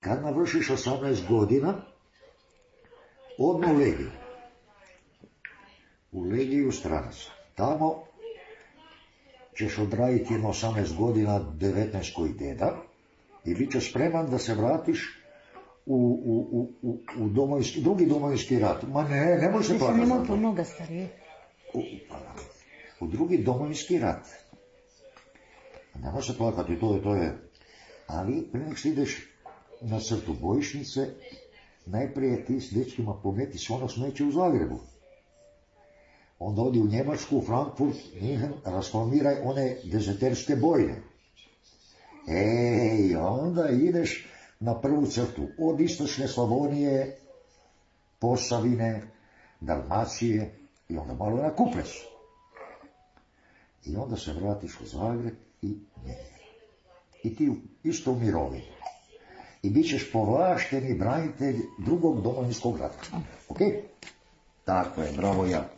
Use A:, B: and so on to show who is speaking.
A: Kad navršiš 18 godina, odmah u legiju. U legiju stranaca. Tamo ćeš odraditi jedno 18 godina 19 koji deda i bit ćeš spreman da se vratiš u, u, u, u domovinski, drugi domovinski rat. Ma ne, ne može se plakati.
B: Nisam mnoga starije.
A: U, pa, u drugi domovinski rat. Ne može se plakati, to je, to je. Ali, prije nek ideš na crtu bojišnice, najprije ti s dečkima pometi ono smeće u Zagrebu. Onda odi u Njemačku, Frankfurt, Minhen, rasformiraj one dezeterske bojne. Ej, onda ideš na prvu crtu, od istočne Slavonije, Posavine, Dalmacije i onda malo na Kupres. I onda se vratiš u Zagreb i njenje. I ti isto u mirovini. I bit ćeš povlašteni branitelj drugog domovinskog rata. Ok? Tako je, bravo ja.